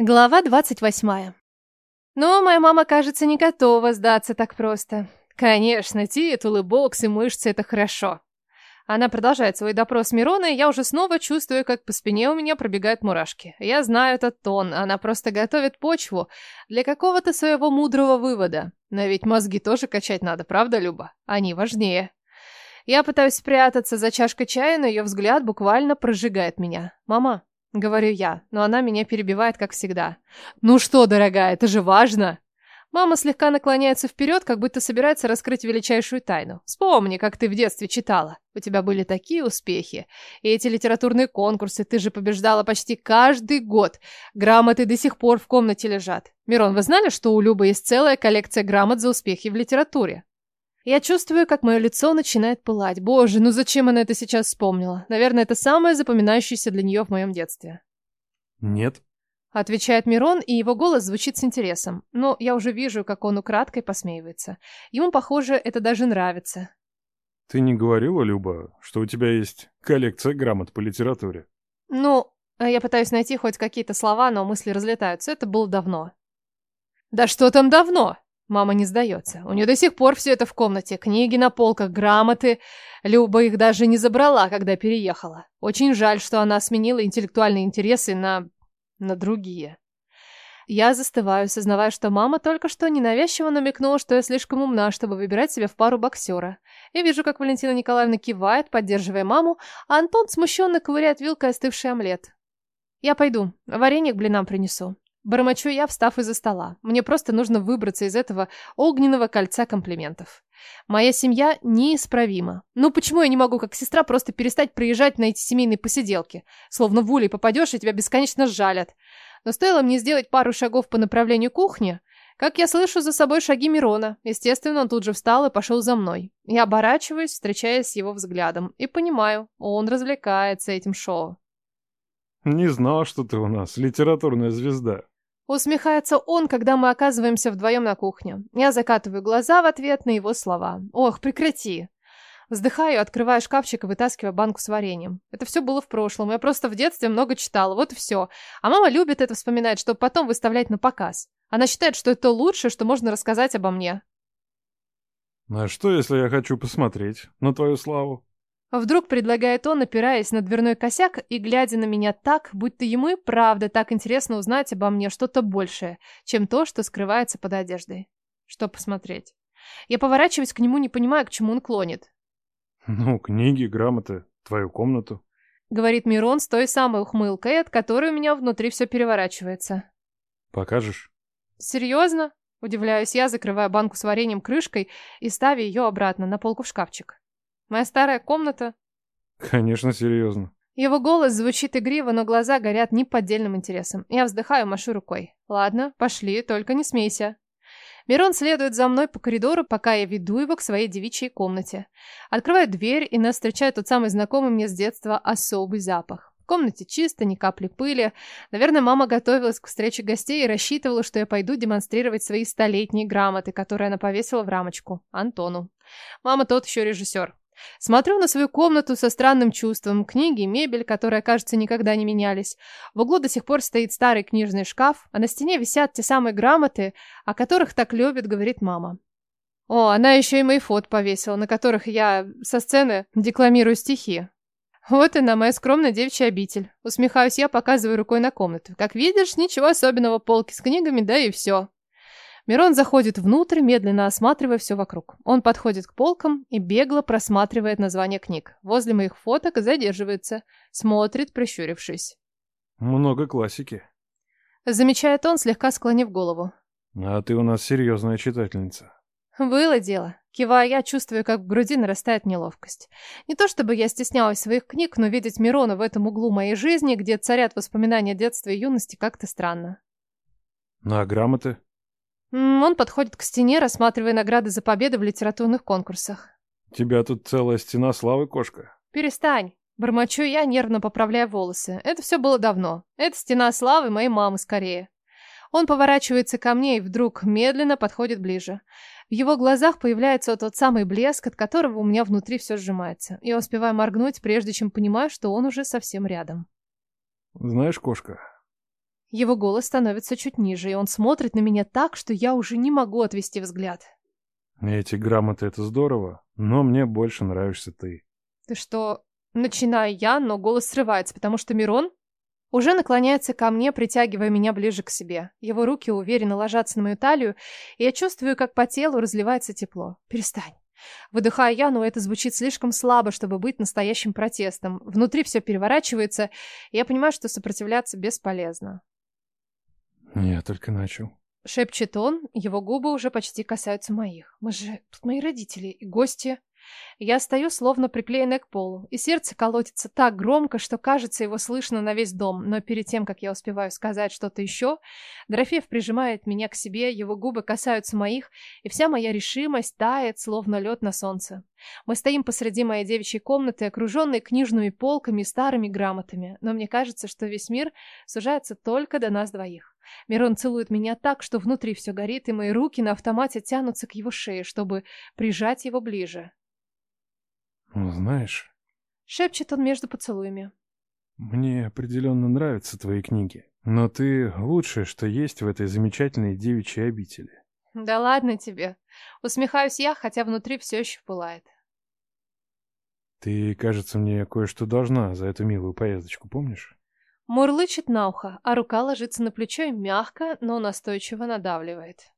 Глава 28. Но моя мама, кажется, не готова сдаться так просто. Конечно, титулы, бокс и мышцы – это хорошо. Она продолжает свой допрос Мирона, и я уже снова чувствую, как по спине у меня пробегают мурашки. Я знаю этот тон, она просто готовит почву для какого-то своего мудрого вывода. Но ведь мозги тоже качать надо, правда, Люба? Они важнее. Я пытаюсь спрятаться за чашкой чая, но ее взгляд буквально прожигает меня. «Мама, — говорю я, но она меня перебивает, как всегда. «Ну что, дорогая, это же важно!» Мама слегка наклоняется вперед, как будто собирается раскрыть величайшую тайну. «Вспомни, как ты в детстве читала. У тебя были такие успехи. И эти литературные конкурсы, ты же побеждала почти каждый год. Грамоты до сих пор в комнате лежат. Мирон, вы знали, что у Любы есть целая коллекция грамот за успехи в литературе?» Я чувствую, как мое лицо начинает пылать. Боже, ну зачем она это сейчас вспомнила? Наверное, это самое запоминающееся для нее в моем детстве. Нет. Отвечает Мирон, и его голос звучит с интересом. Но я уже вижу, как он украдкой посмеивается. Ему, похоже, это даже нравится. Ты не говорила, Люба, что у тебя есть коллекция грамот по литературе? Ну, я пытаюсь найти хоть какие-то слова, но мысли разлетаются. Это было давно. Да что там давно? Мама не сдается. У нее до сих пор все это в комнате. Книги на полках, грамоты. Люба их даже не забрала, когда переехала. Очень жаль, что она сменила интеллектуальные интересы на... на другие. Я застываю, сознавая, что мама только что ненавязчиво намекнула, что я слишком умна, чтобы выбирать себе в пару боксера. И вижу, как Валентина Николаевна кивает, поддерживая маму, а Антон смущенно ковыряет вилкой остывший омлет. «Я пойду. Варенье к блинам принесу». Бормочу я, встав из-за стола. Мне просто нужно выбраться из этого огненного кольца комплиментов. Моя семья неисправима. Ну почему я не могу, как сестра, просто перестать приезжать на эти семейные посиделки? Словно в улей попадешь, и тебя бесконечно жалят. Но стоило мне сделать пару шагов по направлению кухни, как я слышу за собой шаги Мирона. Естественно, он тут же встал и пошел за мной. Я оборачиваюсь, встречаясь с его взглядом, и понимаю, он развлекается этим шоу. Не знал, что ты у нас литературная звезда. Усмехается он, когда мы оказываемся вдвоем на кухне. Я закатываю глаза в ответ на его слова. Ох, прекрати. Вздыхаю, открываю шкафчик и вытаскиваю банку с вареньем. Это все было в прошлом. Я просто в детстве много читала, вот и все. А мама любит это вспоминать, чтобы потом выставлять на показ. Она считает, что это лучшее, что можно рассказать обо мне. А что, если я хочу посмотреть на твою славу? Вдруг предлагает он, опираясь на дверной косяк и глядя на меня так, будто ему и правда так интересно узнать обо мне что-то большее, чем то, что скрывается под одеждой. Что посмотреть? Я поворачиваюсь к нему, не понимая, к чему он клонит. «Ну, книги, грамоты, твою комнату», — говорит Мирон с той самой ухмылкой, от которой у меня внутри все переворачивается. «Покажешь?» «Серьезно?» — удивляюсь я, закрывая банку с вареньем крышкой и ставя ее обратно на полку в шкафчик. Моя старая комната. Конечно, серьезно. Его голос звучит игриво, но глаза горят неподдельным интересом. Я вздыхаю, машу рукой. Ладно, пошли, только не смейся. Мирон следует за мной по коридору, пока я веду его к своей девичьей комнате. Открываю дверь, и нас встречает тот самый знакомый мне с детства особый запах. В комнате чисто, ни капли пыли. Наверное, мама готовилась к встрече гостей и рассчитывала, что я пойду демонстрировать свои столетние грамоты, которые она повесила в рамочку. Антону. Мама тот еще режиссер. Смотрю на свою комнату со странным чувством. Книги, мебель, которые, кажется, никогда не менялись. В углу до сих пор стоит старый книжный шкаф, а на стене висят те самые грамоты, о которых так любит говорит мама. О, она еще и мои фото повесила, на которых я со сцены декламирую стихи. Вот и на моя скромная девичья обитель. Усмехаюсь я, показываю рукой на комнату. Как видишь, ничего особенного, полки с книгами, да и все. Мирон заходит внутрь, медленно осматривая все вокруг. Он подходит к полкам и бегло просматривает названия книг. Возле моих фоток задерживается, смотрит, прищурившись. Много классики. Замечает он, слегка склонив голову. А ты у нас серьезная читательница. Было дело. Кивая, я чувствую, как в груди нарастает неловкость. Не то чтобы я стеснялась своих книг, но видеть Мирона в этом углу моей жизни, где царят воспоминания детства и юности, как-то странно. А грамоты? Он подходит к стене, рассматривая награды за победы в литературных конкурсах. «Тебя тут целая стена славы, кошка». «Перестань». Бормочу я, нервно поправляя волосы. Это все было давно. Это стена славы моей мамы скорее. Он поворачивается ко мне и вдруг медленно подходит ближе. В его глазах появляется тот самый блеск, от которого у меня внутри все сжимается. Я успеваю моргнуть, прежде чем понимаю, что он уже совсем рядом. «Знаешь, кошка, Его голос становится чуть ниже, и он смотрит на меня так, что я уже не могу отвести взгляд. Эти грамоты — это здорово, но мне больше нравишься ты. Ты что? Начинаю я, но голос срывается, потому что Мирон уже наклоняется ко мне, притягивая меня ближе к себе. Его руки уверенно ложатся на мою талию, и я чувствую, как по телу разливается тепло. Перестань. Выдыхаю я, но это звучит слишком слабо, чтобы быть настоящим протестом. Внутри все переворачивается, и я понимаю, что сопротивляться бесполезно. Я только начал. Шепчет он, его губы уже почти касаются моих. Мы же тут мои родители и гости. Я стою, словно приклеенная к полу, и сердце колотится так громко, что кажется, его слышно на весь дом. Но перед тем, как я успеваю сказать что-то еще, Дорофеев прижимает меня к себе, его губы касаются моих, и вся моя решимость тает, словно лед на солнце. Мы стоим посреди моей девичьей комнаты, окруженной книжными полками и старыми грамотами, но мне кажется, что весь мир сужается только до нас двоих. Мирон целует меня так, что внутри все горит, и мои руки на автомате тянутся к его шее, чтобы прижать его ближе. Ну, знаешь... Шепчет он между поцелуями. Мне определенно нравятся твои книги, но ты лучшее, что есть в этой замечательной девичьей обители. Да ладно тебе. Усмехаюсь я, хотя внутри все еще пылает. Ты, кажется, мне кое-что должна за эту милую поездочку, помнишь? Мурлычет на ухо, а рука ложится на плечо и мягко, но настойчиво надавливает.